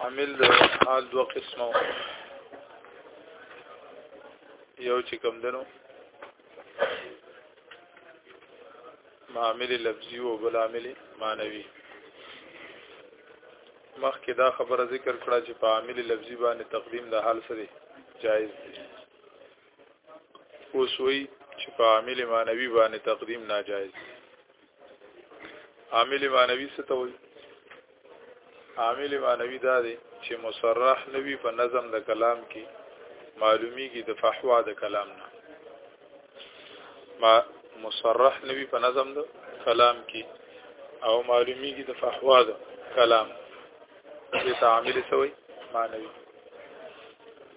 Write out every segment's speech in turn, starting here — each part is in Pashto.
عامل د حال دوه قسمه یو چې کم دنو معامل لفظي او بل عامل معنوي مخکې دا خبره ذکر کړه چې په عامل لفظي باندې تقدیم د حال سره جایز دی اوس وی چې په عامل معنوي باندې تقدیم ناجایز دی عامل معنوي څه ته وایي عامل معنوي دا دی چې مصرح نوي په نظم د کلام کې معلومیږي د فحوا د کلام نه ما مصرح نوي په نظم د کلام کې او معلومیږي د فحوا د کلام دې تعامل سوی معنوي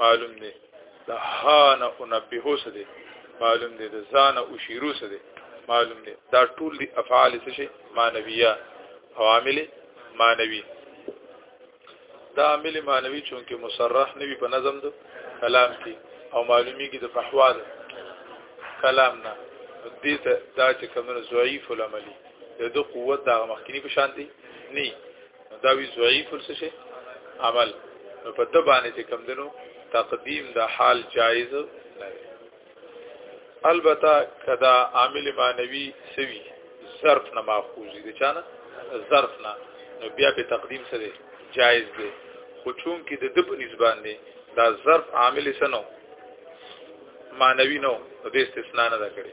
معلوم دی د ها نه انبهو څه دی معلوم دی د ځانه او شیرو څه دی معلوم دی دا ټول دی افعال څه شي معنویه او عامل معنوي دا عامل معنوي چونکه مصرح نه وي په نظم د کلام کې او معلومیږي د فحوال کلام نه دې ته دا چې کومه ضعیف العملی د قوت د مخکنی په شان دی نه دا وی ضعیف څه شي عمل نو په د باندې چې کم دنو تقدیم د حال جایز نه دی البته کدا عامل معنوي سوي ظرف نه ماخوذ دي چانه ظرف نه نو بیا په تقدیم سره جایز دی خو چون کې د د په نسبت دی دا ظرف عامل سنو معنوي نو د استثناء نه کړی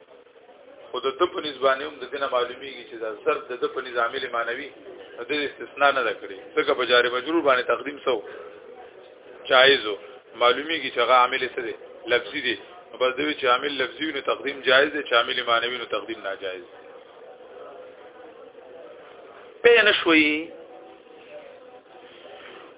خود ته په نسبانه هم د دینه معلومیږي چې دا ضرب د په نظامي معنوي د استثناء نه کړی ځکه په جاری مجرور باندې تقدیم سو جایز معلومیږي چې هغه عامل څه دی لفظي دی بس دوی چې عامل لفظي نو تقدیم جایز دی چې عامل معنوي نو تقدیم ناجایز دی پېنه شوي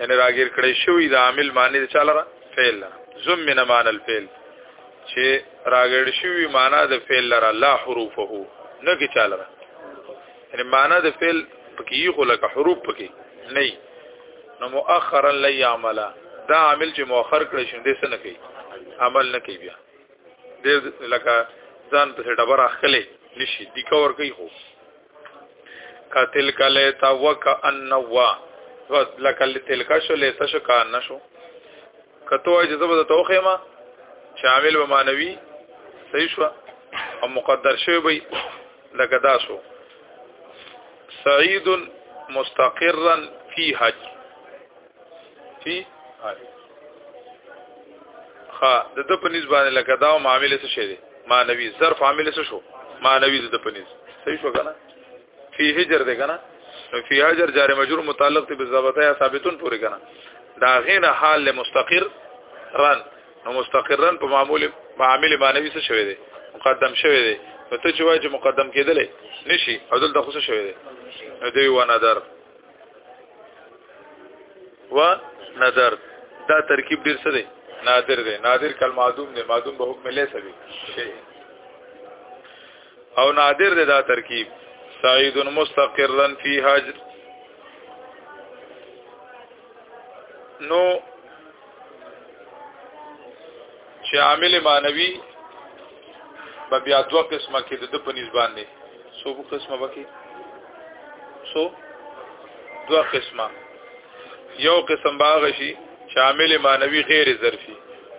یعنی راګیر کړی شوی د عامل معنی د چاله را فعل لره زمن معنی الفعل چې راګیر شوی معنی د فعل لره لا حروفه نه کی چاله را یعنی معنی د فعل پکې خو لکه حروف پکې نه نو مؤخرا لا يعمل دا عامل چې مؤخر کړی شوی دې څه نه کوي عمل نه کوي بیا دې لکه ځان په ډبره اخلي نشي دی کور کوي خو کتل کله تا وک ان وا بس لکل تلک شو لیت شو کار نشو کته وای چې زبر توخه ما شامل و مانوي صحیح شو او مقدر شوی وي لکه دا شو سعید مستقرا فی حج فی ها د د پنځ باندې لکه دا معاملې څه شي معنوي ظرف عامل څه شو معنوي د پنځ صحیح شو کنه فی هجر دی کنه فی هجر جار مجرور متعلق ته بضابطه یا ثابتون پورې کنه دا غینه حال له مستقر رن نو مستقرن په معمول معامل معنوي څه شوی دی مقدم شوی دی نو ته چې وایې چې مقدم کېدلې نشي او دلته خو څه شوی دی نو دی و نظر و نظر دا ترکیب ډیر څه دی نادر دی نادر کل معدوم دی معدوم به حکم لیسه وی شی او نادر دی دا ترکیب سعید مستقرا فی حجر نو چې عامل مانوي به بیا دوه قسمه کې د په نسبان دي سو په قسمه بکی سو دوه قسمه یو قسم باغ شي شامل مانوي غیر ظرفي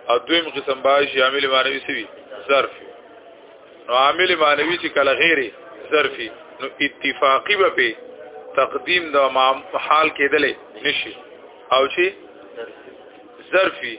او دویم قسم باغ شي عامل مانوي سوي ظرفي نو عامل مانوي چې کله غیر ظرفي نو اتفاقی به په تقدیم د حال کېدلې نشي او چې ظرفي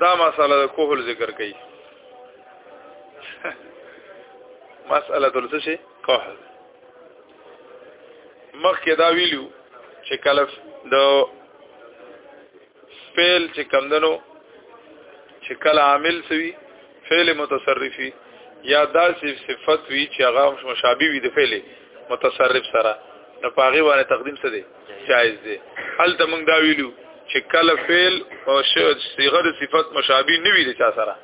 دا مسله د کوهل ذکر کړي مسأله دلته شي کوهل مخکې دا ویلو چې کله د فعل چې کمندنو چې کله عامل سوي فعل متصرفي یا داسې صفت وي چې هغه مشابه وي د فعل متصرف سره نو پاغي باندې تقدیم څه دی جائز دی هلته موږ دا ویلو چې کله فعل او صيغه د صفت مشابه نه وي د چا سره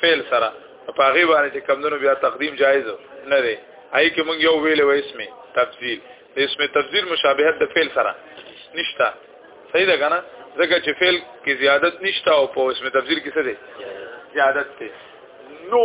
فعل سره په هغه باندې چې کمونو بیا تقدیم جایز نه دی آی کې موږ یو ویل و اسمه تفضیل اسمه تفضیل مشابهت د فعل سره نشتا صحیح ده کنه ځکه چې فعل کې زیادت نشتا او په اسمه تفضیل کې څه دی زیادت دی نو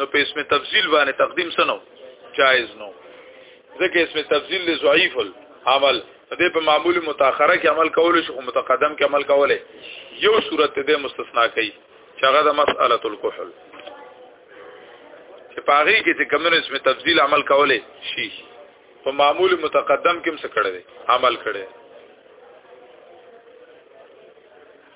نو په اسم تفضیل باندې تقدیم سنو جائز نو ځکه اسم تفضیل له ضعیف العمل دې په معمول متأخره کې عمل کول شي او متقدم کې عمل کوله یو صورت دې مستثنا کوي چې هغه د مسأله الکحل چې پاره کې چې کمنو اسم تفضیل عمل کوله شي په معمول متقدم کې هم څه کړی عمل کړی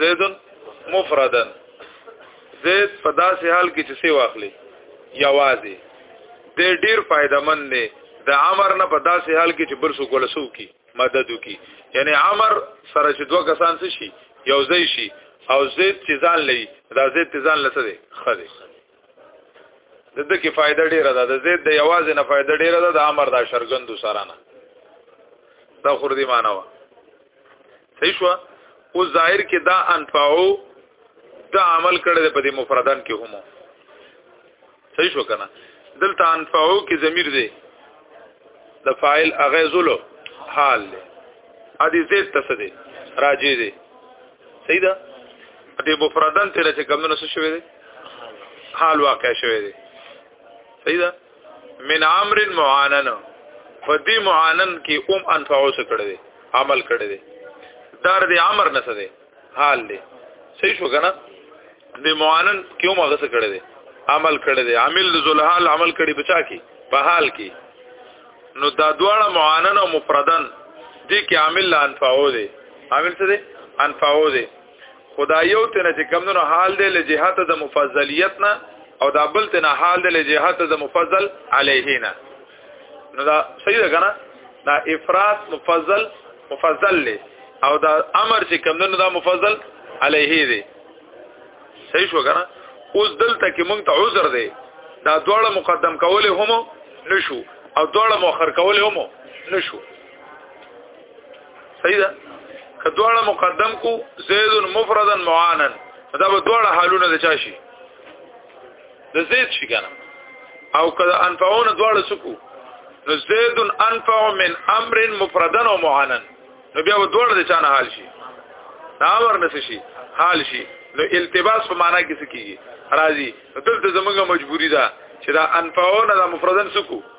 زید مفردن زید په داسې حال کې چې سی واخلي یوازې د ډیر فائدمن دی د امر نه په داسې حال کې چې بل څوک ولسو کی مدد وکي یعنی امر سره چې دوه کسان څه شي یو ځای شي او زید چې ځان لې دا زید چې ځان لته دی خدي د دې کې فائدہ ډیره ده د زید د یوازې نه فائدہ ډیره ده د امر دا شرګندو سره نه دا خور دی معنی صحیح شو او ظاهر کې دا انفعو دا عمل کړی په دې مفردان کې هم صحیح شو کنه دلته انفعو کې ضمیر دی د فاعل اغه زلو حال دی ادي زید تاسو دی راجی دی صحیح ده دې مفردان تیر چې کمونه څه شوی دی حال واقع شوی دی صحیح ده من امر معانن په دې معانن کې اوم انفعو څه کړی دی عمل کړی دی دار دې امر نه څه دی حال دی صحیح شو کنه د معانن کې اوم هغه څه کړی دی عمل کړی دی عامل ذل حال عمل کړی بچا کې په حال کې نو دا دواړه معانن او مفردن دې کې عامل لا انفعو دی عامل څه دی انفعو دی خدایو ته نه چې کمونو حال دی له جهات د مفضلیت نه او دا بل ته نه حال دی له جهات د مفضل علیه نه نو دا صحیح ده کنه دا افراد مفضل مفضل له او دا امر چې کمونو دا مفضل علیه دی صحیح شو کنه اوس دلته کې مونږ ته عذر دی دا دواړه مقدم کول هم نشو او دواړه مؤخر کول هم نشو صحیح ده کدوړه مقدم کو زید مفردا معانا دا به دوړه حالونه د چا شي د زید شي کنه او کله انفعون دوړه سکو نو زید انفع من امر مفردا او معانا نو بیا دوړه د چا نه حال شي دا امر نه شي حال شي نو التباس په معنا کې څه کیږي راځي دلته زمونږه مجبوری ده چې دا انفعون دا مفردن سکو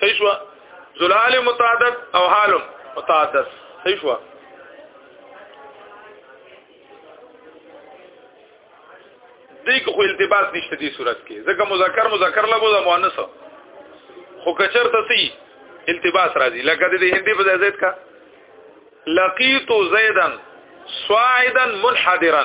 صحیح شو زلال متعدد او حال متعدد صحیح شو دې کې خو التباس نشته دې صورت کې ځکه مذکر مذکر لګو دا مؤنث خو کچر ته سي التباس راځي لکه دې هندي په زید کا لقيت زيدا صاعدا منحدرا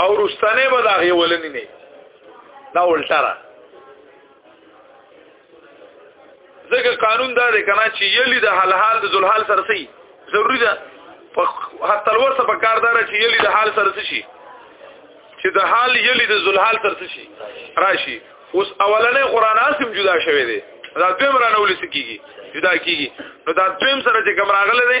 او رستنه به دا غي ولنی نه دا الټا را ځکه قانون دا دی کنه چې یلی د حل حال د ذل حال سره سي ضروری ده حتی الور څه په کار دار چې یلی د حال سره څه شي چې د حال یلی د ذل حال سره څه شي راشي اوس اولنې قران اسم جدا شوه دی دا دویم رانه ولې سکیږي جدا کیږي نو دا دویم سره چې کوم راغله دی